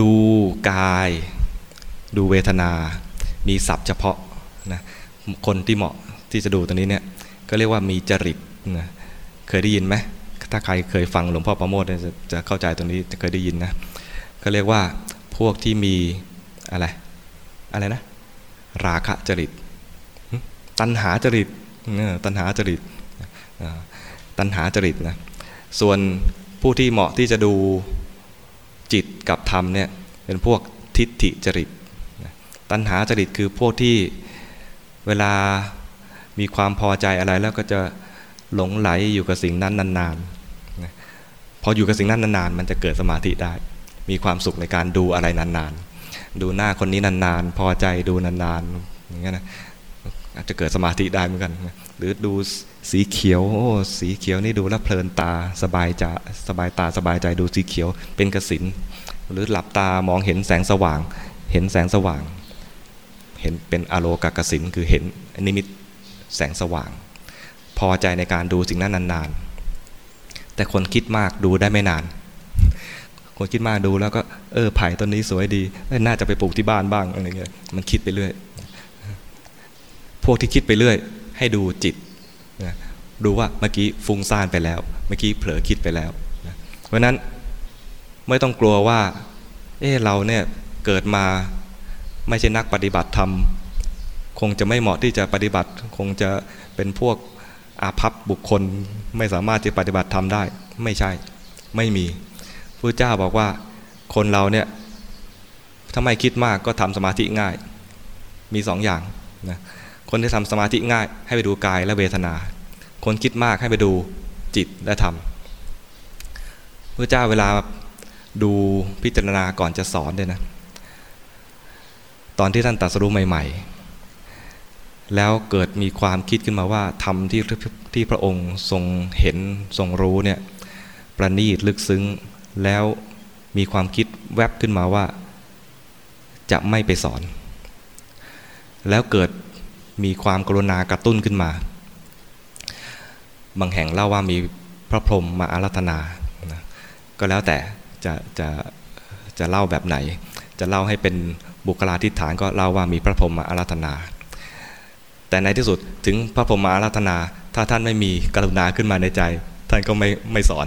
ดูกาย ดูเวทนา มีศัพท์เฉพาะนะคนที่เหมาะที่จะดูตัวนี้เนี่ยก็เรียกว่ามีจริตนะเคยได้ยินไหมถ้าใครเคยฟังหลวงพ่อประโมทจะจะเข้าใจตัวนี้จะเคยได้ยินนะก็เรียกว่าพวกที่มีอะไรอะไรนะ ราคะจริต ตัณหาจริตตัณหาจริตตัณหาจริตนะส่วนผู้ที่เหมาะที่จะดู จิตกับธรรมเนี่ยเป็นพวกทิฏฐิจริต ตัณหาจริตคือพวกที่เวลามีความพอใจอะไรแล้วก็จะหลงไหลอยู่กับสิ่งนั้นนานๆ พออยู่กับสิ่งนั้นนานๆ มันจะเกิดสมาธิได้ มีความสุขในการดูอะไรนานๆ ดูหน้าคนนี้นานๆ พอใจดูนานๆ อย่างเงี้ยนะ อาจจะเกิดสมาธิได้เหมือนกัน หรือดู สีเขียวโอ้สีเขียวนี่ดูแล้วเพลินตาสบายจะสบายตาสบายใจดูสีเขียวเป็นกสินหรือหลับตามองเห็นแสงสว่าง เห็นแสงสว่าง เห็นเป็นอโลกกสินคือเห็นนิมิตแสงสว่าง พอใจในการดูสิ่งนั้นนานๆ แต่คนคิดมากดูได้ไม่นาน คนคิดมากดูแล้วก็เออไผ่ต้นนี้สวยดีน่าจะไปปลูกที่บ้านบ้างอะไรเงี้ยมันคิดไปเรื่อย พวกที่คิดไปเรื่อย ให้ดูจิต ดูว่าเมื่อกี้ฟุ้งซ่านไปแล้ว เมื่อกี้เผลอคิดไปแล้วนะเพราะนั้นไม่ต้องกลัวว่า เออเราเนี่ยเกิดมาไม่ใช่นักปฏิบัติธรรม คงจะไม่เหมาะที่จะปฏิบัติ คงจะเป็นพวกอาภัพบุคคลไม่สามารถจะปฏิบัติธรรมได้ ไม่ใช่ไม่มีพระเจ้าบอกว่าคนเราเนี่ยถ้าไม่คิดมากก็ทำสมาธิง่าย มีสองอย่างนะคนที่ทำสมาธิง่าย ให้ไปดูกายและเวทนา คนคิดมากให้ไปดูจิตและธรรมพระเจ้าเวลาดูพิจารณาก่อนจะสอนเนี่ยนะ ตอนที่ท่านตัดสรู้ใหม่ ๆ แล้วเกิดมีความคิดขึ้นมาว่าธรรมที่ที่พระองค์ทรงเห็นทรงรู้เนี่ยประณีตลึกซึ้งแล้วมีความคิดแวบขึ้นมาว่า จะไม่ไปสอน แล้วเกิดมีความกรุณากระตุ้นขึ้นมา บางแห่งเล่าว่ามีพระพรหมมาอารัธนานะก็แล้วแต่จะจะจะเล่าแบบไหน จะเล่าให้เป็นบุคลาธิฐานก็เล่าว่ามีพระพรหมมาอารัธนา แต่ในที่สุดถึงพระพรหมมาอารัธนา ถ้าท่านไม่มีกรุณาขึ้นมาในใจ ท่านก็ไม่ไม่สอน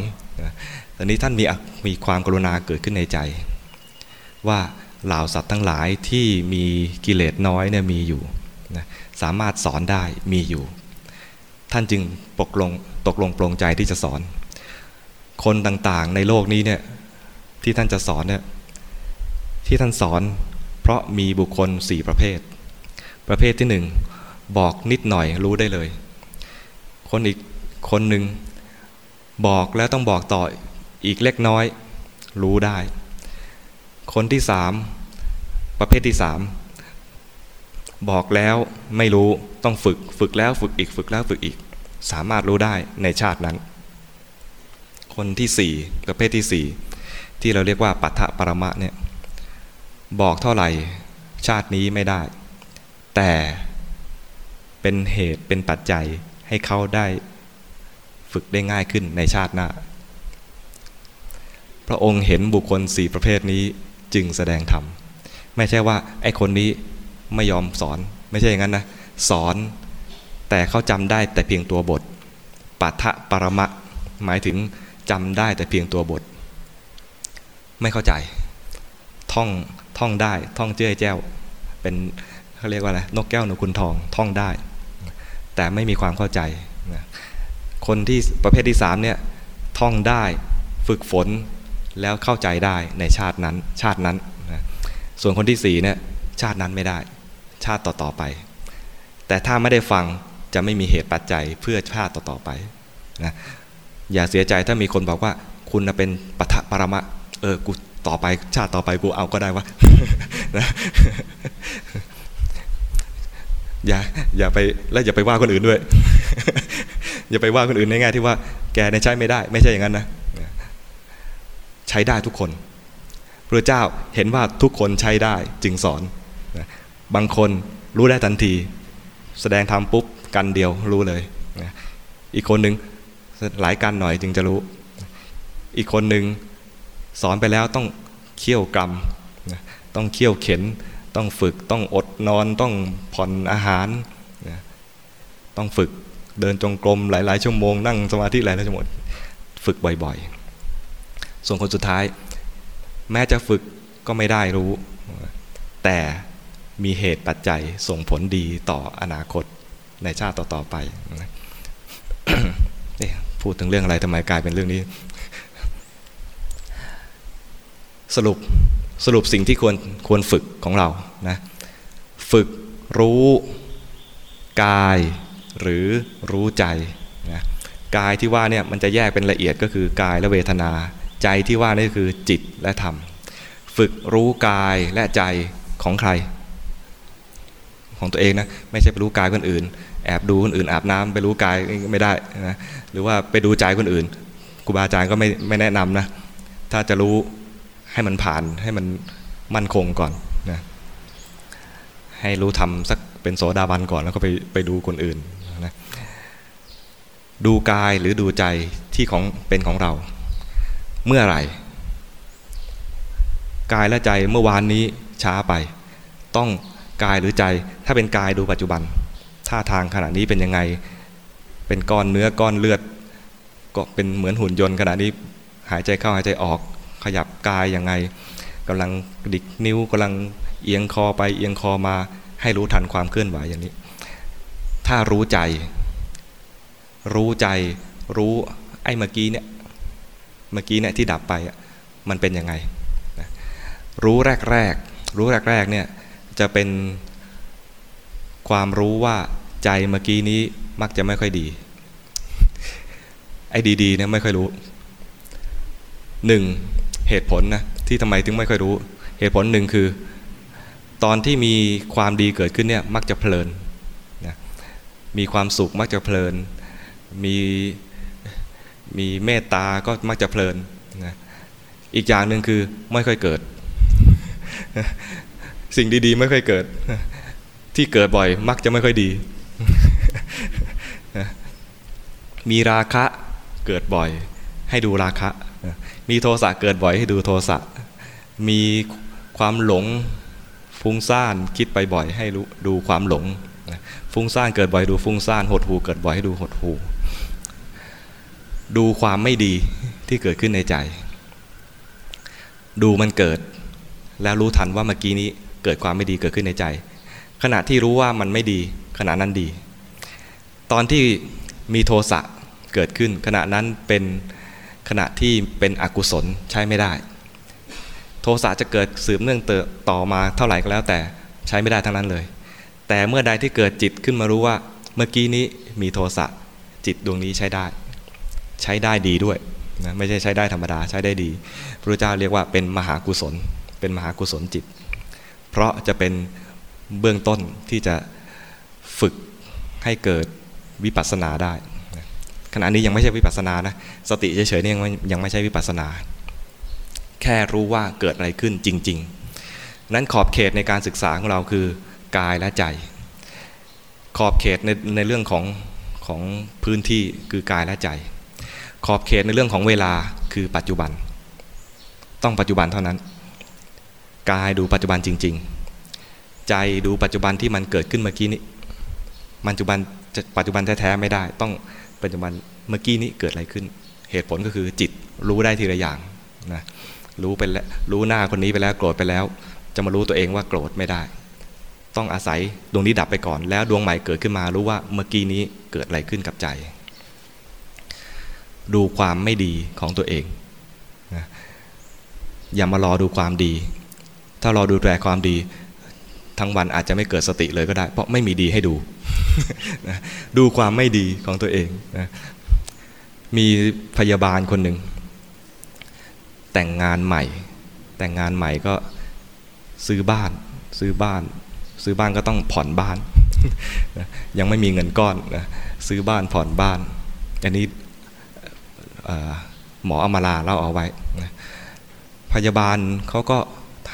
ตอนนี้ท่านมีมีความกรุณาเกิดขึ้นในใจ ว่าเหล่าสัตว์ทั้งหลายที่มีกิเลสน้อยเนี่ยมีอยู่นะสามารถสอนได้มีอยู่ ท่านจึงปกลงตกลงปรงใจที่จะสอน คนต่างๆในโลกนี้เนี่ยที่ท่านจะสอนเนี่ยที่ท่านสอนเพราะมีบุคคลสี่ประเภท ประเภทที่หนึ่งบอกนิดหน่อยรู้ได้เลย คนอีกคนหนึ่งบอกแล้วต้องบอกต่ออีกเล็กน้อยรู้ได้ คนที่สามประเภทที่สาม บอกแล้วไม่รู้ต้องฝึกฝึกแล้วฝึกอีกฝึกแล้วฝึกอีก สามารถรู้ได้ในชาตินั้น คนที่สี่ประเภทที่สี่ที่เราเรียกว่าปัทะปรมะเนี่ยบอกเท่าไหร่ชาตินี้ไม่ได้ แต่เป็นเหตุเป็นปัจจัยให้เขาได้ฝึกได้ง่ายขึ้นในชาติหน้า พระองค์เห็นบุคคลสี่ประเภทนี้จึงแสดงธรรม ไม่ใช่ว่าไอ้คนนี้ ไม่ยอมสอน ไม่ใช่อย่างนั้นนะสอน แต่เขาจำได้แต่เพียงตัวบทปัทะปรมะหมายถึงจำได้แต่เพียงตัวบท ไม่เข้าใจ ท่องท่องได้ท่องเจ้ยแจ้ว เป็นเขาเรียกว่าอะไรนกแก้วนกคุณทองท่องได้ แต่ไม่มีความเข้าใจ คนที่ประเภทที่สามเนี่ยท่องได้ฝึกฝนแล้วเข้าใจได้ในชาตินั้นชาตินั้น ส่วนคนที่สี่เนี่ยชาตินั้นไม่ได้ ชาติต่อๆไป แต่ถ้าไม่ได้ฟังจะไม่มีเหตุปัจจัยเพื่อชาติต่อๆไปนะอย่าเสียใจถ้ามีคนบอกว่า คุณเป็นปัทปรมะเออกูต่อไปชาติต่อไปกูเอาก็ได้วะนะอย่าอย่าไปแล้วอย่าไปว่าคนอื่นด้วย อย่าไปว่าคนอื่นในแง่ที่ว่า แกใช้ไม่ได้ ไม่ใช่อย่างนั้นนะใช้ได้ทุกคนพระเจ้าเห็นว่าทุกคนใช้ได้จึงสอน บางคนรู้ได้ทันที แสดงธรรมปุ๊บกันเดียวรู้เลย อีกคนหนึ่งหลายกันหน่อยจึงจะรู้ อีกคนหนึ่งสอนไปแล้วต้องเคี่ยวกรรมต้องเคี่ยวเข็น ต้องฝึกต้องอดนอนต้องผ่อนอาหาร ต้องฝึกเดินจงกรมหลาย ๆ ชั่วโมง นั่งสมาธิหลายๆชั่วโมงฝึกบ่อยๆ ส่วนคนสุดท้าย แม้จะฝึกก็ไม่ได้รู้ แต่ มีเหตุปัจจัยส่งผลดีต่ออนาคตในชาติต่อๆไปนี่พูดถึงเรื่องอะไรทำไมกลายเป็นเรื่องนี้ สรุปสรุปสิ่งที่ควรควรฝึกของเรานะฝึกรู้กายหรือรู้ใจนะกายที่ว่าเนี่ยมันจะแยกเป็นละเอียดก็คือกายและเวทนา ใจที่ว่านี่คือจิตและธรรม ฝึกรู้กายและใจของใคร ของตัวเองนะไม่ใช่ไปรู้กายคนอื่น แอบดูคนอื่นอาบน้ำไปรู้กายไม่ได้นะหรือว่าไปดูใจคนอื่นครูบาอาจารย์ก็ไม่ไม่แนะนำนะถ้าจะรู้ให้มันผ่านให้มันมั่นคงก่อนนะให้รู้ทำสักเป็นโสดาบันก่อนแล้วก็ไปไปดูคนอื่นนะดูกายหรือดูใจที่ของเป็นของเรา เมื่อไหร่ กายและใจเมื่อวานนี้ช้าไป ต้อง กายหรือใจ ถ้าเป็นกายดูปัจจุบัน ท่าทางขณะนี้เป็นยังไง เป็นก้อนเนื้อก้อนเลือด ก็เป็นเหมือนหุ่นยนต์ขณะนี้หายใจเข้าหายใจออกขยับกายยังไงกำลังดิกนิ้วกำลังเอียงคอไปเอียงคอมาให้รู้ทันความเคลื่อนไหวอย่างนี้ ถ้ารู้ใจ รู้ใจรู้ไอ้เมื่อกี้เนี่ยเมื่อกี้เนี่ยที่ดับไปมันเป็นยังไง รู้แรกแรกรู้แรกแรกเนี่ย จะเป็นความรู้ว่าใจเมื่อกี้นี้มักจะไม่ค่อยดี ไอ้ดีๆเนี่ยไม่ค่อยรู้หนึ่งเหตุผลนะที่ทำไมถึงไม่ค่อยรู้ เหตุผลหนึ่งคือ ตอนที่มีความดีเกิดขึ้นเนี่ยมักจะเพลินนะมีความสุขมักจะเพลิน มีมีเมตตาก็มักจะเพลินนะอีกอย่างหนึ่งคือไม่ค่อยเกิด สิ่งดีๆ ไม่ค่อยเกิด ที่เกิดบ่อย มักจะไม่ค่อยดี มีราคะเกิดบ่อย ให้ดูราคะ มีโทสะเกิดบ่อยให้ดูโทสะ มีความหลงฟุ้งซ่านคิดไปบ่อย ให้รู้ดูความหลง ฟุ้งซ่านเกิดบ่อยดูฟุ้งซ่านหดหูเกิดบ่อยให้ดูหดหูดูความไม่ดีที่เกิดขึ้นในใจ ดูมันเกิด แล้วรู้ทันว่าเมื่อกี้นี้ เกิดความไม่ดีเกิดขึ้นในใจ ขณะที่รู้ว่ามันไม่ดี ขณะนั้นดี ตอนที่มีโทสะเกิดขึ้น ขณะนั้นเป็นขณะที่เป็นอกุศลใช้ไม่ได้ โทสะจะเกิดสืบเนื่องต่อมาเท่าไหร่ก็แล้วแต่ใช้ไม่ได้ทั้งนั้นเลย แต่เมื่อใดที่เกิดจิตขึ้นมารู้ว่า เมื่อกี้นี้มีโทสะจิตดวงนี้ใช้ได้ ใช้ได้ดีด้วยนะไม่ใช่ใช้ได้ธรรมดาใช้ได้ดี พระเจ้าเรียกว่าเป็นมหากุศล เป็นมหากุศลจิต เพราะจะเป็นเบื้องต้นที่จะฝึกให้เกิดวิปัสสนาได้ ขณะนี้ยังไม่ใช่วิปัสสนานะสติเฉยๆนี่ยังยังไม่ใช่วิปัสนา แค่รู้ว่าเกิดอะไรขึ้นจริง ๆ นั้นขอบเขตในการศึกษาของเราคือกายและใจ ขอบเขตในในเรื่องของของพื้นที่คือกายและใจ ขอบเขตในเรื่องของเวลาคือปัจจุบัน ต้องปัจจุบันเท่านั้น กายดูปัจจุบันจริง ๆ ใจดูปัจจุบันที่มันเกิดขึ้นเมื่อกี้นี้ปัจจุบันปัจจุบันแท้ๆไม่ได้ ต้องปัจจุบันเมื่อกี้นี้เกิดอะไรขึ้น เหตุผลก็คือจิตรู้ได้ทีละอย่างนะรู้ไปแล้วรู้หน้าคนนี้ไปแล้วโกรธไปแล้ว จะมารู้ตัวเองว่าโกรธไม่ได้ ต้องอาศัยดวงนี้ดับไปก่อน แล้วดวงใหม่เกิดขึ้นมา รู้ว่าเมื่อกี้นี้เกิดอะไรขึ้นกับใจ ดูความไม่ดีของตัวเองนะอย่ามารอดูความดี ถ้ารอดูแต่ความดี ทั้งวันอาจจะไม่เกิดสติเลยก็ได้ เพราะไม่มีดีให้ดู ดูความไม่ดีของตัวเองนะมีพยาบาลคนหนึ่ง แต่งงานใหม่ แต่งงานใหม่ก็ซื้อบ้าน ซื้อบ้าน ซื้อบ้านก็ต้องผ่อนบ้าน ยังไม่มีเงินก้อนนะซื้อบ้านผ่อนบ้าน อันนี้หมออมาลาเล่าเอาไว้ พยาบาลเขาก็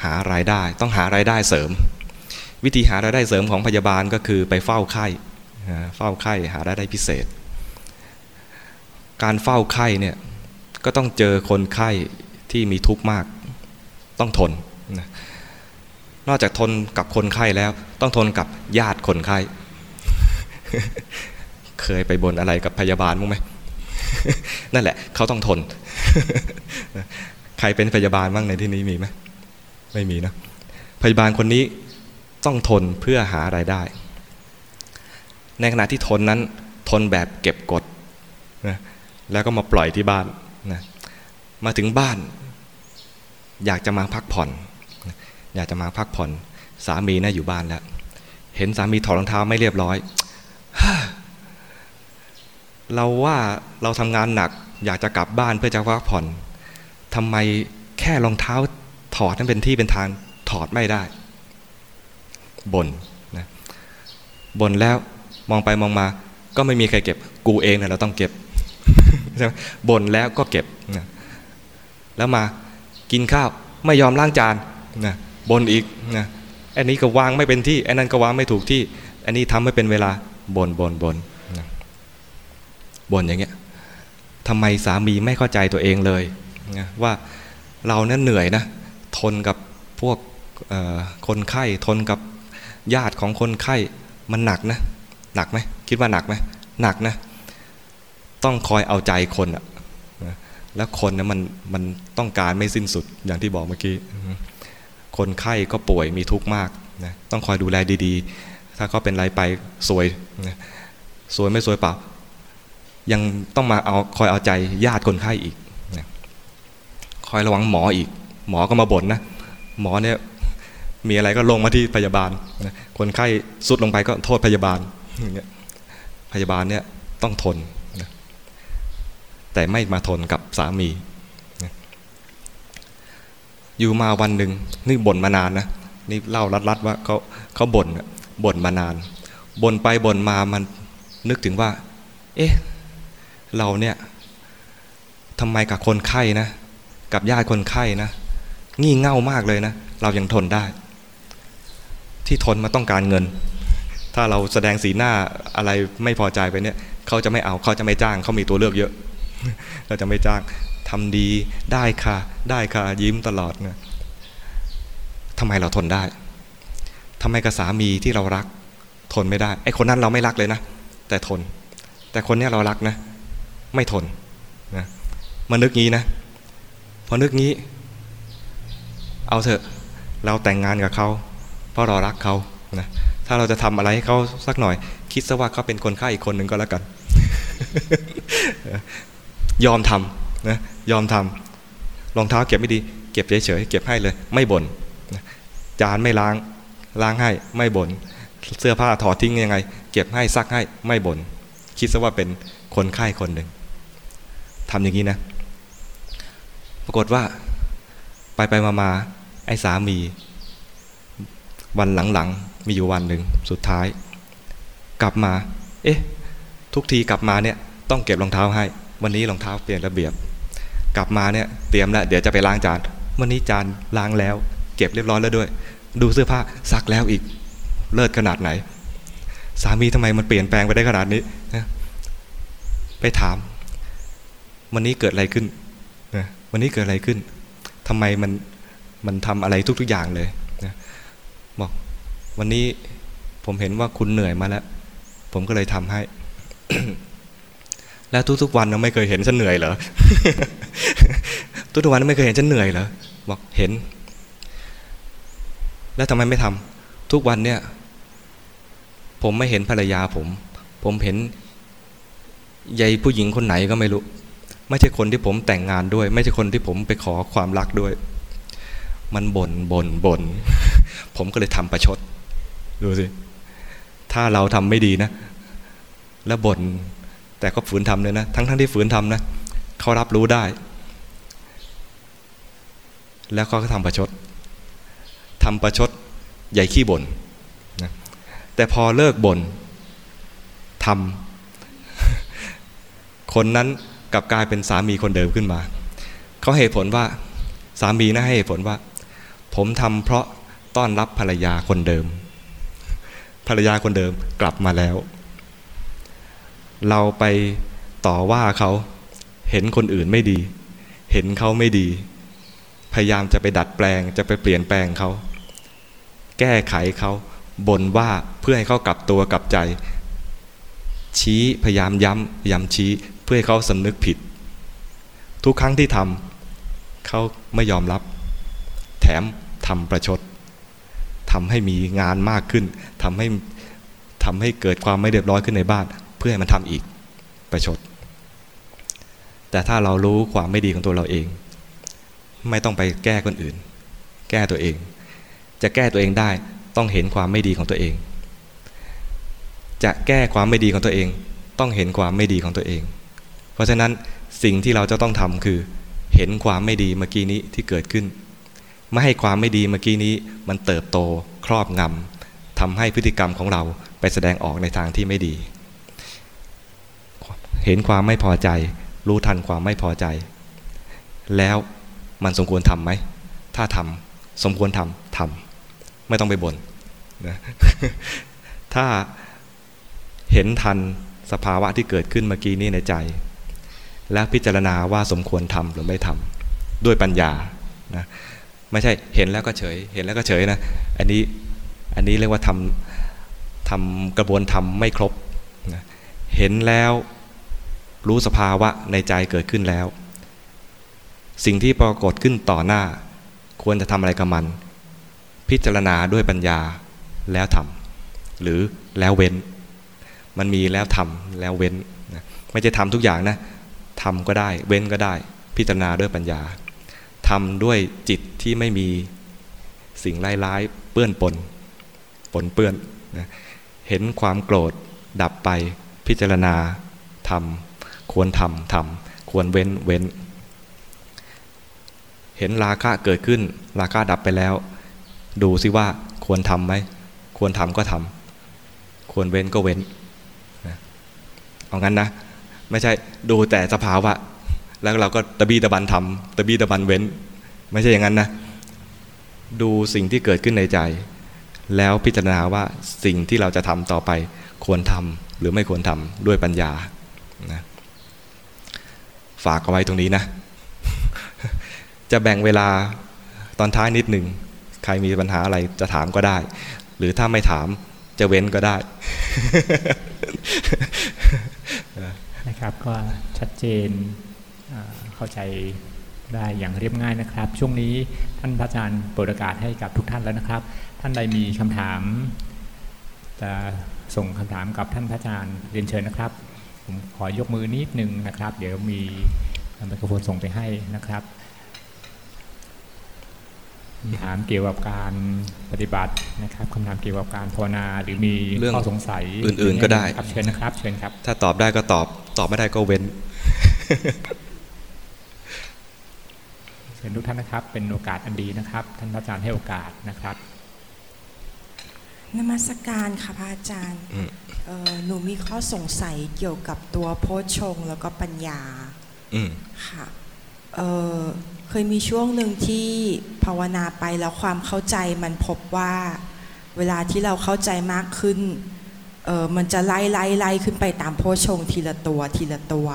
หารายได้ ต้องหารายได้เสริม วิธีหารายได้เสริมของพยาบาลก็คือไปเฝ้าไข้เฝ้าไข้หารายได้พิเศษ การเฝ้าไข้เนี่ยก็ต้องเจอคนไข้ที่มีทุกข์มากต้องทนนอกจากทนกับคนไข้แล้ว ต้องทนกับญาติคนไข้ เคยไปบนอะไรกับพยาบาลมั้งไหมนั่นแหละ เขาต้องทน ใครเป็นพยาบาลบ้างในที่นี้มีไหม ไม่มีนะพยาบาลคนนี้ต้องทนเพื่อหารายได้ ในขณะที่ทนนั้นทนแบบเก็บกดนะแล้วก็มาปล่อยที่บ้านนะมาถึงบ้าน อยากจะมาพักผ่อน อยากจะมาพักผ่อน สามีนะ่ะอยู่บ้านแล้ว เห็นสามีถอดรองเท้าไม่เรียบร้อย เราว่าเราทำงานหนัก อยากจะกลับบ้านเพื่อจะพักผ่อนทำไมแค่รองเท้า ถอดนั้นเป็นที่เป็นทางถอดไม่ได้บน่นนะบ่นแล้วมองไปมองมา ก็ไม่มีใครเก็บ กูเองนะเราต้องเก็บใช่ไหมบ่นแล้วก็เก็บนะแล้วมากินข้าวไม่ยอมล้างจานนะบ่นอีกนะอันนี้ก็วางไม่เป็นที่อันนั้นก็วางไม่ถูกที่ อันนี้ทำไม่เป็นเวลาบ่นบ่นบ่นนะบ่นอย่างเงี้ยทำไมสามีไม่เข้าใจตัวเองเลยนะว่าเราเนี่ยเหนื่อยนะ ทนกับพวกคนไข้ ทนกับญาติของคนไข้มันหนักนะ หนักไหมคิดว่าหนักไหมหนักนะ ต้องคอยเอาใจคนอะแล้วคนนะมันมันต้องการไม่สิ้นสุดอย่างที่บอกเมื่อกี้ คนไข้ก็ป่วยมีทุกข์มากนะต้องคอยดูแลดีๆ ถ้าเขาเป็นไรไปสวยนะสวยไม่สวยเปล่า ยังต้องมาเอาคอยเอาใจญาติคนไข้อีกนะคอยระวังหมออีก หมอก็มาบ่นนะ หมอเนี่ยมีอะไรก็ลงมาที่พยาบาล คนไข้สุดลงไปก็โทษพยาบาลอย่างเงี้ยพยาบาลเนี่ยต้องทน แต่ไม่มาทนกับสามี อยู่มาวันหนึ่งนี่บ่นมานานนะนี่เล่ารัดๆว่าเขาเขาบ่นบ่นมานานบ่นไปบ่นมามันนึกถึงว่า เอ๊ะเราเนี่ยทำไมกับคนไข้นะ กับญาติคนไข้นะ งี่เง่ามากเลยนะ เรายังทนได้ ที่ทนมาต้องการเงิน ถ้าเราแสดงสีหน้าอะไรไม่พอใจไปเนี่ยเขาจะไม่เอาเขาจะไม่จ้างเขามีตัวเลือกเยอะเราจะไม่จ้างทำดีได้ค่ะ ได้ค่ะยิ้มตลอดนะทำไมเราทนได้ทำไมกับสามีที่เรารัก ทนไม่ได้ไอ้คนนั้นเราไม่รักเลยนะแต่ทน แต่คนนี้เรารักนะ ไม่ทนนะมานึกงี้นะพอนึกงี้ เอาเถอะเราแต่งงานกับเขา เพราะเรารักเขานะถ้าเราจะทำอะไรให้เขาสักหน่อย คิดซะว่าเขาเป็นคนไข้อีกคนหนึ่งก็แล้วกัน ยอมทำนะยอมทำรองเท้าเก็บไม่ดี เก็บเฉยๆเก็บให้เลย ไม่บน่นจานไม่ล้างล้างให้ไม่บน่นเสื้อผ้าถอดทิ้งยังไง เก็บให้ซักให้ไม่บน่นคิดซะว่าเป็นคนไข้คนหนึ่งทำอย่างนี้นะ ปรากฏว่า ไปไปมามาไอ้สามี วันหลังๆ มีอยู่วันหนึ่งสุดท้าย กลับมา เอ๊ะ ทุกทีกลับมาเนี่ย ต้องเก็บรองเท้าให้ วันนี้รองเท้าเปลี่ยนระเบียบ กลับมาเนี่ยเตรียมแล้วเดี๋ยวจะไปล้างจาน วันนี้จานล้างแล้ว เก็บเรียบร้อยแล้วด้วย ดูเสื้อผ้าซักแล้วอีก เลิศขนาดไหน สามีทำไมมันเปลี่ยนแปลงไปได้ขนาดนี้ไปถาม วันนี้เกิดอะไรขึ้นวันนี้เกิดอะไรขึ้น ทำไมมันมันทำอะไรทุก ๆอย่างเลยนะบอกวันนี้ผมเห็นว่าคุณเหนื่อยมาแล้ว ผมก็เลยทำให้ แล้วทุกๆวันเราไม่เคยเห็นฉันเหนื่อยเหรอทุกๆวันไม่เคยเห็นฉันเหนื่อยเหรอบอกเห็น แล้วทำไมไม่ทำทุกวันเนี่ย ผมไม่เห็นภรรยาผม ผมเห็นยายผู้หญิงคนไหนก็ไม่รู้ ไม่ใช่คนที่ผมแต่งงานด้วย ไม่ใช่คนที่ผมไปขอความรักด้วย มันบน่นบน่นบน่นผมก็เลยทำประชด ดูสิ ถ้าเราทำไม่ดีนะ แล้วบน่นแต่ก็ฝืนทำเลยนะ ทั้งทั้งที่ฝืนทำนะเขารับรู้ได้ แล้วเขาก็ทำประชดทำประชดใหญ่ขี้บน่นนะแต่พอเลิกบน่นทำคนนั้น กลับกลายเป็นสามีคนเดิมขึ้นมา เขาเหตุผลว่าสามีนะให้เหตุผลว่า ผมทำเพราะต้อนรับภรรยาคนเดิม ภรรยาคนเดิมกลับมาแล้ว เราไปต่อว่าเขาเห็นคนอื่นไม่ดี เห็นเขาไม่ดี พยายามจะไปดัดแปลงจะไปเปลี่ยนแปลงเขา แก้ไขเขาบ่นว่าเพื่อให้เขากลับตัวกลับใจ ชี้พยายามย้ำย้ำชี้ เพื่อให้เขาสำนึกผิด ทุกครั้งที่ทำเขาไม่ยอมรับ แถมทำประชดทำให้มีงานมากขึ้นทำให้ทำให้เกิดความไม่เรียบร้อยขึ้นในบ้าน เพื่อให้มันทำอีกประชด แต่ถ้าเรารู้ความไม่ดีของตัวเราเอง ไม่ต้องไปแก้คนอื่น แก้ตัวเอง จะแก้ตัวเองได้ต้องเห็นความไม่ดีของตัวเอง จะแก้ความไม่ดีของตัวเอง ต้องเห็นความไม่ดีของตัวเอง เพราะฉะนั้นสิ่งที่เราจะต้องทำคือเห็นความไม่ดีเมื่อกี้นี้ที่เกิดขึ้น ไม่ให้ความไม่ดีเมื่อกี้นี้มันเติบโตครอบงำทำให้พฤติกรรมของเราไปแสดงออกในทางที่ไม่ดี เห็นความไม่พอใจ รู้ทันความไม่พอใจ แล้วมันสมควรทำไหม ถ้าทำสมควรทำทำไม่ต้องไปบน่นนะถ้าเห็นทันสภาวะที่เกิดขึ้นเมื่อกี้นี้ในใจ แล้วพิจารณาว่าสมควรทำหรือไม่ทำด้วยปัญญานะไม่ใช่เห็นแล้วก็เฉย เห็นแล้วก็เฉยนะอันนี้อันนี้เรียกว่าทำทำกระบวนทำไม่ครบนะเห็นแล้วรู้สภาวะในใจเกิดขึ้นแล้ว สิ่งที่ปรากฏขึ้นต่อหน้า ควรจะทำอะไรกับมัน พิจารณาด้วยปัญญาแล้วทำหรือแล้วเว้น มันมีแล้วทำแล้วเว้นนะไม่ใช่ทำทุกอย่างนะ ทำก็ได้ เว้นก็ได้ พิจารณาด้วยปัญญาทำด้วยจิตที่ไม่มีสิ่งร้ายๆเปื้อนปนปนเปื้อนนะเห็นความโกรธดับไปพิจารณาทำควรทำทำควรเว้นเว้น เห็นราคะเกิดขึ้น ราคะดับไปแล้ว ดูซิว่าควรทำไหมควรทำก็ทำควรเว้นก็เว้นเอางั้นนะ ไม่ใช่ดูแต่สภาวะ แล้วเราก็ตะบีตะบันทำตะบีตะบันเว้น ไม่ใช่อย่างนั้นนะ ดูสิ่งที่เกิดขึ้นในใจ แล้วพิจารณาว่าสิ่งที่เราจะทำต่อไป ควรทำหรือไม่ควรทำด้วยปัญญานะฝากเอาไว้ตรงนี้นะ จะแบ่งเวลาตอนท้ายนิดหนึ่ง ใครมีปัญหาอะไรจะถามก็ได้ หรือถ้าไม่ถามจะเว้นก็ได้ นะครับ ก็ชัดเจนเข้าใจได้อย่างเรียบง่ายนะครับ ช่วงนี้ท่านพระอาจารย์เปิดโอกาสให้กับทุกท่านแล้วนะครับ ท่านใดมีคำถามจะส่งคำถามกับท่านพระอาจารย์เรียนเชิญนะครับ ผมขอยกมือนิดนึงนะครับ เดี๋ยวมีไมโครโฟนส่งไปให้นะครับ ถามเกี่ยวกับการปฏิบัตินะครับคำถามเกี่ยวกับการภาวนาหรือมีข้อสงสัยอื่น ๆ ก็ได้ครับเชิญนะครับ เชิญครับ ถ้าตอบได้ก็ตอบ ตอบไม่ได้ก็เว้นเชิญทุกท่านนะครับ เป็นโอกาสอันดีนะครับ ท่านพระอาจารย์ให้โอกาสนะครับนมัสการค่ะพระอาจารย์หนูมีข้อสงสัยเกี่ยวกับตัวโพชงแล้วก็ปัญญาค่ะ เคยมีช่วงหนึ่งที่ภาวนาไปแล้วความเข้าใจมันพบว่าเวลาที่เราเข้าใจมากขึ้นเออมันจะไล่ไล่ไล่ขึ้นไปตามโพชงทีละตัวทีละตัว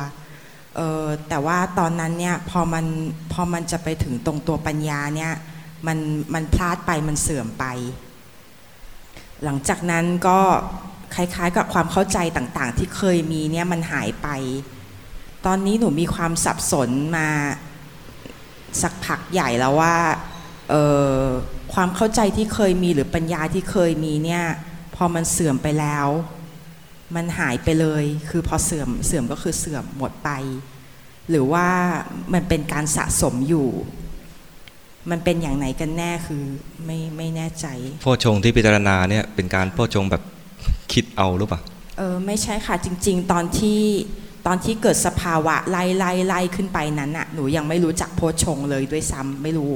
เออแต่ว่าตอนนั้นเนี่ยพอมันพอมันจะไปถึงตรงตัวปัญญาเนี่ยมันมันพลาดไปมันเสื่อมไป หลังจากนั้นก็คล้ายๆกับความเข้าใจต่างๆ ที่เคยมีเนี่ยมันหายไป ตอนนี้หนูมีความสับสนมา สักพักใหญ่แล้วว่าความเข้าใจที่เคยมีหรือปัญญาที่เคยมีเนี่ยพอมันเสื่อมไปแล้ว มันหายไปเลย คือพอเสื่อมเสื่อมก็คือเสื่อมหมดไป หรือว่ามันเป็นการสะสมอยู่ มันเป็นอย่างไหนกันแน่คือไม่ไม่แน่ใจพ่อชงที่พิจารณาเนี่ยเป็นการพ่อชงแบบคิดเอาหรือเปล่าเออไม่ใช่ค่ะจริง ๆ ตอนที่ ตอนที่เกิดสภาวะไล่ไล่ไล่ขึ้นไปนั้นอะหนูยังไม่รู้จักโพชงเลยด้วยซ้ำไม่รู้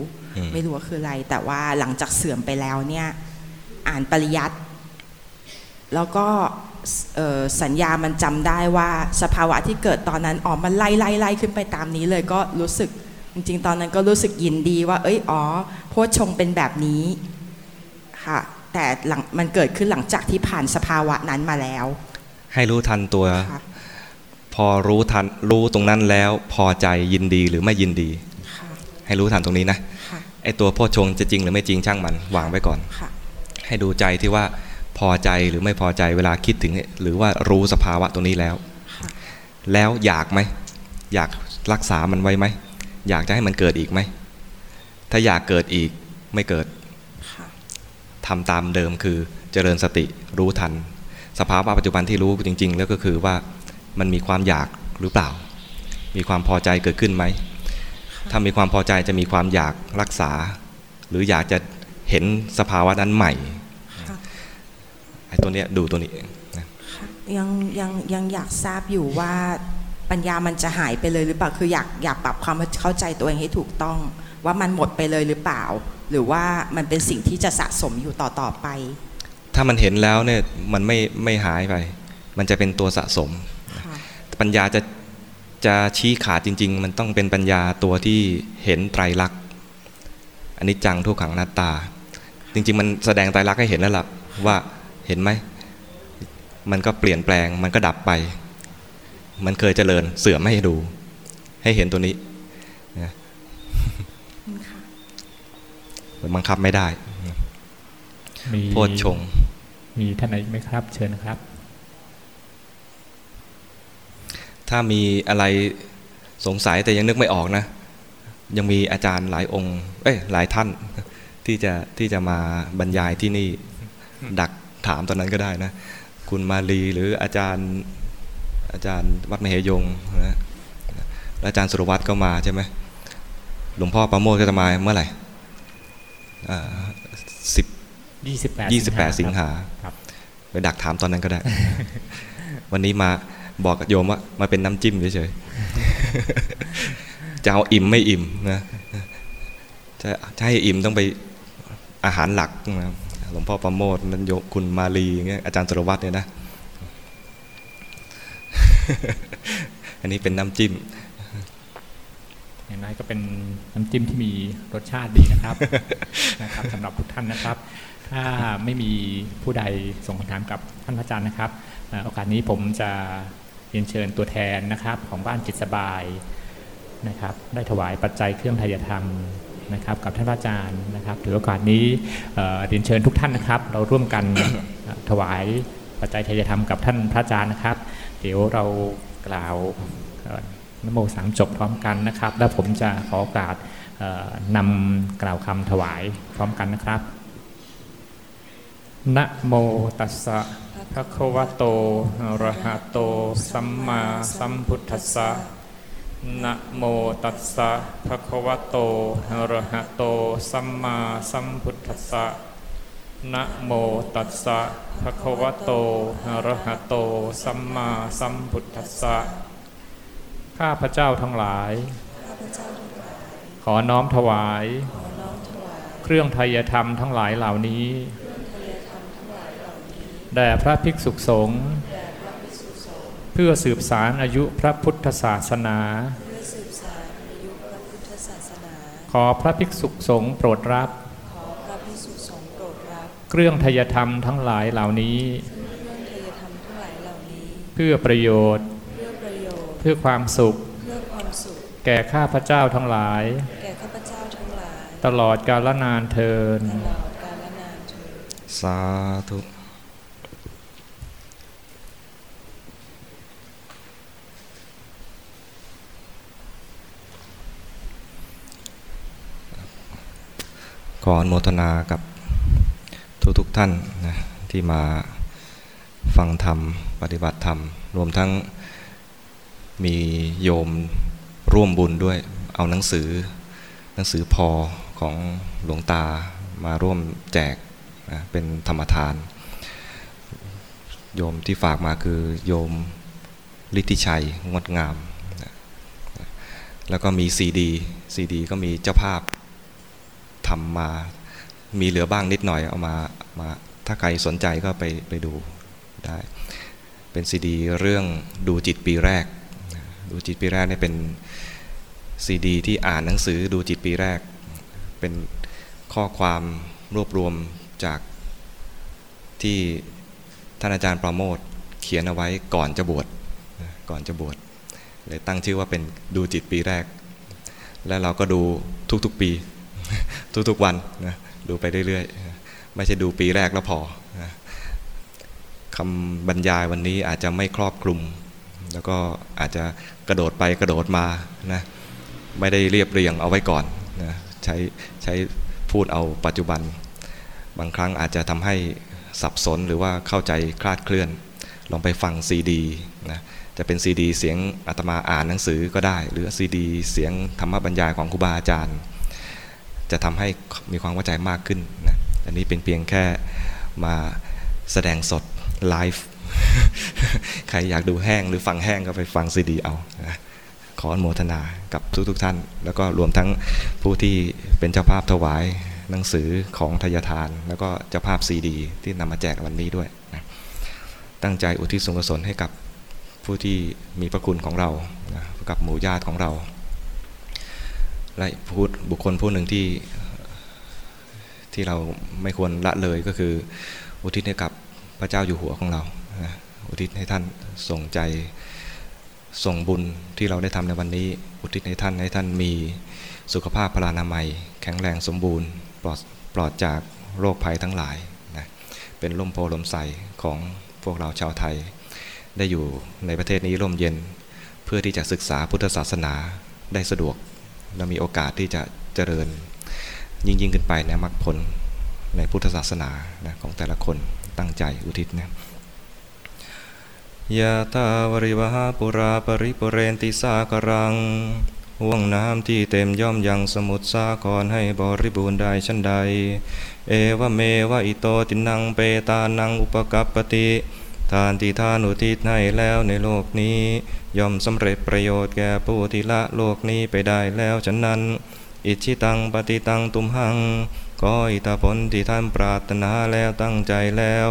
ไม่รู้ว่าคืออะไร แต่ว่าหลังจากเสื่อมไปแล้วเนี่ยอ่านปริยัติแล้วก็สัญญามันจำได้ว่าสภาวะที่เกิดตอนนั้นอ๋อมันไล่ไล่ไล่ขึ้นไปตามนี้เลยก็รู้สึกจริงๆ ตอนนั้นก็รู้สึกยินดีว่า เอ้ยอ๋อโพชงเป็นแบบนี้ค่ะแต่หลังมันเกิดขึ้นหลังจากที่ผ่านสภาวะนั้นมาแล้ว ให้รู้ทันตัว พอรู้ทันรู้ตรงนั้นแล้วพอใจยินดีหรือไม่ยินดี ให้รู้ทันตรงนี้นะไอตัวพ่อชงจะจริงหรือไม่จริงช่างมันวางไว้ก่อน ให้ดูใจที่ว่าพอใจหรือไม่พอใจเวลาคิดถึง หรือว่ารู้สภาวะตรงนี้แล้ว แล้วอยากไหม อยากรักษามันไว้ไหม อยากจะให้มันเกิดอีกไหม ถ้าอยากเกิดอีกไม่เกิดทำตามเดิมคือเจริญสติรู้ทัน สภาวะปัจจุบันที่รู้จริง ๆ แล้วก็คือว่า มันมีความอยากหรือเปล่า มีความพอใจเกิดขึ้นไหม ถ้ามีความพอใจจะมีความอยากรักษา หรืออยากจะเห็นสภาวะนั้นใหม่ไอ้ตัวเนี้ยดูตัวนี้ยังยังยังอยากทราบอยู่ว่าปัญญามันจะหายไปเลยหรือเปล่า คืออยากอยากปรับความเข้าใจตัวเองให้ถูกต้อง ว่ามันหมดไปเลยหรือเปล่า หรือว่ามันเป็นสิ่งที่จะสะสมอยู่ต่อต่อไป ถ้ามันเห็นแล้วเนี่ยมันไม่ไม่หายไป มันจะเป็นตัวสะสม ปัญญาจะจะชี้ขาดจริง ๆ มันต้องเป็นปัญญาตัวที่เห็นไตรลักษณ์อันนี้จังทุกขังนัตตา จริง ๆ มันแสดงไตรลักษณ์ให้เห็นแล้วล่ะว่าเห็นไหม มันก็เปลี่ยนแปลงมันก็ดับไป มันเคยเจริญเสื่อมให้ดู ให้เห็นตัวนี้นะบังคับไม่ได้ โพชฌงมีท่านไหนไหมครับ เชิญครับ ถ้ามีอะไรสงสัยแต่ยังนึกไม่ออกนะ ยังมีอาจารย์หลายองค์ เอ้ยหลายท่านที่จะที่จะมาบรรยายที่นี่ ดักถามตอนนั้นก็ได้นะ คุณมาลีหรืออาจารย์อาจารย์วัดมเหยงนะอาจารย์สุรวัตรก็มาใช่ไหมหลวงพ่อประโมทก็จะมาเมื่อไหร่สิบยี่สิบแปดยี่สิบแปดสิงหาไปดักถามตอนนั้นก็ได้ วันนี้มา บอกโยมว่ามาเป็นน้ำจิ้มเฉยๆจะเอาอิ่มไม่อิ่มนะจะให้อิ่มต้องไปอาหารหลักนะหลวงพ่อประโมทนันโยคุณมาลีเงี้ยอาจารย์สรวัตรเนี่ยนะ อันนี้เป็นน้ำจิ้ม อย่างน้อยก็เป็นน้ำจิ้มที่มีรสชาติดีนะครับนะครับสำหรับทุกท่านนะครับ ถ้าไม่มีผู้ใดส่งคำถามกับท่านพระอาจารย์นะครับโอกาสนี้ผมจะ รียนเชิญตัวแทนนะครับของบ้านจิตสบายนะครับได้ถวายปัจจัยเครื่องทายธรรมนะครับกับท่านอาจารย์นะครับถือโอกาสนี้เรียนเชิญทุกท่านนะครับ เราร่วมกันถวายปัจจัยทายธรรมกับท่านพระอาจารย์นะครับ เดี๋ยวเรากล่าวนโมสามจบพร้อมกันนะครับ แล้วผมจะขอโอกาสนำกล่าวคำถวายพร้อมกันนะครับนะโมตัสสะ ภะคะวะโตอะระหะโต สัมมาสัมพุทธัสสะนะโมตัสสะภะคะวะโตอะระหะโต สัมมาสัมพุทธัสสะนะโมตัสสะภะคะวะโตอะระหะโต สัมมาสัมพุทธัสสะข้าพระเจ้าทั้งหลาย ขอน้อมถวาย เครื่องไทยธรรมทั้งหลายเหล่านี้ แด่พระภิกษุสงฆ์เพื่อสืบสารอายุพระพุทธศาสนา ขอพระภิกษุสงฆ์โปรดรับ เครื่องทยธรรมทั้งหลายเหล่านี้ เพื่อประโยชน์ เพื่อความสุข แก่ข้าพเจ้าทั้งหลาย ตลอดกาลนานเทิน สาธุ ขออนุโมทนากับทุกทุกท่านนะที่มาฟังธรรม ปฏิบัติธรรม รวมทั้งมีโยมร่วมบุญด้วย เอาหนังสือหนังสือพอของหลวงตามาร่วมแจกนะเป็นธรรมทาน โยมที่ฝากมาคือโยมฤทธิชัยงดงามนะแล้วก็มีซีดีซีดีก็มีเจ้าภาพ ทำมา มีเหลือบ้างนิดหน่อยเอามามาถ้าใครสนใจก็ไปไปดูได้ เป็นซีดีเรื่องดูจิตปีแรก ดูจิตปีแรกเนี่ยเป็นซีดีที่อ่านหนังสือดูจิตปีแรก เป็นข้อความรวบรวมจากที่ท่านอาจารย์ปราโมทย์เขียนเอาไว้ก่อนจะบวชก่อนจะบวชเลยตั้งชื่อว่าเป็นดูจิตปีแรก และเราก็ดูทุกๆปี ทุกๆวันนะดูไปเรื่อยๆ ไม่ใช่ดูปีแรกแล้วพอนะคำบรรยายวันนี้อาจจะไม่ครอบคลุม แล้วก็อาจจะกระโดดไปกระโดดมานะไม่ได้เรียบเรียงเอาไว้ก่อนนะใช้ใช้พูดเอาปัจจุบัน บางครั้งอาจจะทำให้สับสนหรือว่าเข้าใจคลาดเคลื่อน ลองไปฟังซีดีนะจะเป็นซีดีเสียงอาตมาอ่านหนังสือก็ได้ หรือซีดีเสียงธรรมบรรยายของครูบาอาจารย์ จะทำให้มีความเข้าใจมากขึ้นนะอันนี้เป็นเพียงแค่มาแสดงสดไลฟ์ใครอยากดูแห้งหรือฟังแห้งก็ไปฟังซีดีเอานะขออนุโมทนากับทุกๆทท่าน แล้วก็รวมทั้งผู้ที่เป็นเจ้าภาพถวายหนังสือของทยทาน แล้วก็เจ้าภาพซีดี ที่นำมาแจกวันนี้ด้วยนะตั้งใจอุทิศส่วนกุศลให้กับผู้ที่มีพระคุณของเรานะกับหมู่ญาติของเรา และพูดบุคคลผู้หนึ่งที่ที่เราไม่ควรละเลยก็คือ อุทิศให้กับพระเจ้าอยู่หัวของเรา อุทิศให้ท่านส่งใจส่งบุญที่เราได้ทำในวันนี้ อุทิศให้ท่านให้ท่านมีสุขภาพพลานามัย แข็งแรงสมบูรณ์ ปลอดปลอดจากโรคภัยทั้งหลายนะเป็นล่มโพลมใสของพวกเราชาวไทย ได้อยู่ในประเทศนี้ร่มเย็น เพื่อที่จะศึกษาพุทธศาสนาได้สะดวก และมีโอกาสที่จะเจริญยิ่งยิ่งขึ้นไปในมรรคผลในพุทธศาสนานะของแต่ละคนตั้งใจอุทิศนะยะตาวริวหาปุราปริปุเรนติสากรังห่วงน้ำที่เต็มย่อมยังสมุทรสาครให้บริบูรณ์ได้ชั้นใด เอวเมวะอิโตตินังเปตานังอุปกัปปติ ทานที่ทานอุทิศให้แล้วในโลกนี้ ย่อมสำเร็จประโยชน์แก่ผู้ที่ละโลกนี้ไปได้แล้วฉะนั้น อิชิตังปฏิตังตุมหังขออิทธผลที่ท่านปรารถนาแล้วตั้งใจแล้ว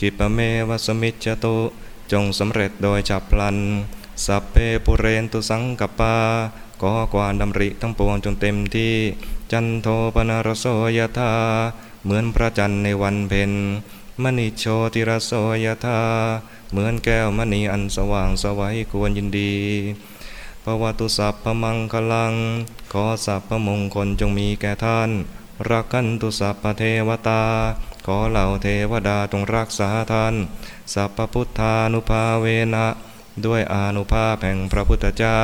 กิปเมวสมิจตุจงสำเร็จโดยจับพลัน สัพเพปุเรนตุสังกปาขอความดำริทั้งปวงจงเต็มที่ จันโทปนารโสยธาเหมือนพระจันทร์ในวันเพ็ญ มณิโชติรโสยธาเหมือนแก้วมณีอันสว่างสวัยควรยินดีภวตุสัพพมังคลัง ขอสัพพมงคลจงมีแก่ท่าน รักกันตุสัพพเทวตา ขอเหล่าเทวดาจงรักษาท่าน สัพพพุทธานุภาเวนะ ด้วยอนุภาพแห่งพระพุทธเจ้า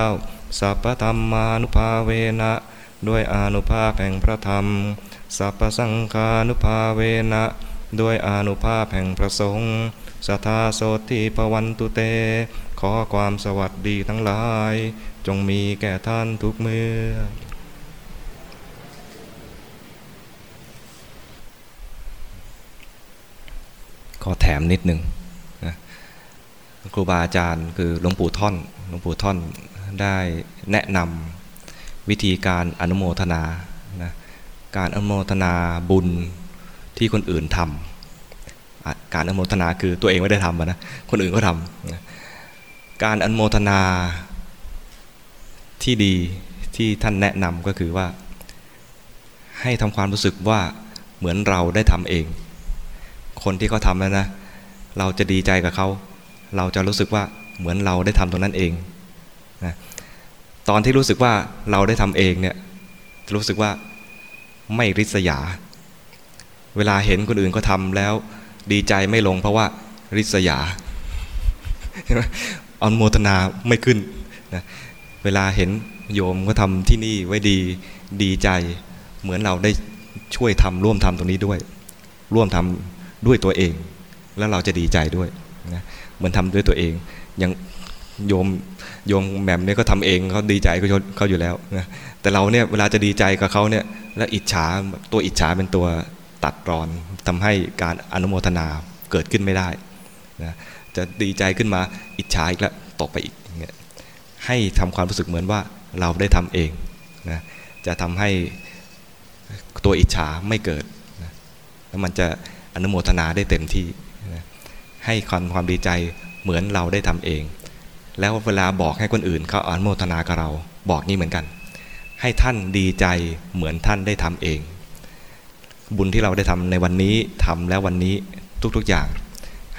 สัพพธรรมานุภาเวนะ ด้วยอนุภาพแห่งพระธรรม สัพพสังฆานุภาเวนะ ด้วยอนุภาพแห่งพระสงฆ์สัทธาโสติปวันตุเต ขอความสวัสดีทั้งหลาย จงมีแก่ท่านทุกเมื่อขอแถมนิดหนึ่งนะครูบาอาจารย์คือหลวงปู่ท่อนหลวงปู่ท่อนได้แนะนำวิธีการอนุโมทนานะการอนุโมทนาบุญ ที่คนอื่นทำการอนุโมทนาคือตัวเองไม่ได้ทำนะคนอื่นก็ทำการอนุโมทนาที่ดีที่ท่านแนะนำก็คือว่า ให้ทำความรู้สึกว่าเหมือนเราได้ทำเอง คนที่เขาทำแล้วนะ เราจะดีใจกับเขา เราจะรู้สึกว่าเหมือนเราได้ทำตรงนั้นเองนะตอนที่รู้สึกว่าเราได้ทำเองเนี่ยรู้สึกว่าไม่ริษยา เวลาเห็นคนอื่นเขาทาแล้วดีใจไม่ลงเพราะว่าริษยาใช่ไหมอนโมทนาไม่ขึ้นนะเวลาเห็นโยมก็ทำที่นี่ไว้ดีดีใจ เหมือนเราได้ช่วยทำร่วมทำตรงนี้ด้วย ร่วมทำด้วยตัวเอง แล้วเราจะดีใจด้วยนะเหมือนทำด้วยตัวเองอยังโยมโยมแหม่มเนี่ยก็ทำเองเขาดีใจเขาเขาอยู่แล้วนะแต่เราเนี่ยเวลาจะดีใจกับเขาเนี่ยแล้วอิจฉาตัวอิจฉาเป็นตัว ตัดรอนทำให้การอนุโมทนาเกิดขึ้นไม่ได้นะจะดีใจขึ้นมาอิจฉาอีกแล้วตกไปอีกเนี่ยให้ทำความรู้สึกเหมือนว่าเราได้ทำเองนะจะทำให้ตัวอิจฉาไม่เกิดนะแล้วมันจะอนุโมทนาได้เต็มที่ให้ความความดีใจเหมือนเราได้ทำเอง แล้วเวลาบอกให้คนอื่นเขาอนุโมทนากับเราบอกนี่เหมือนกัน ให้ท่านดีใจเหมือนท่านได้ทำเอง บุญที่เราได้ทำในวันนี้ทำแล้ววันนี้ทุกๆอย่าง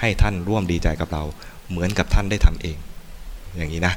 ให้ท่านร่วมดีใจกับเรา เหมือนกับท่านได้ทำเอง อย่างนี้นะ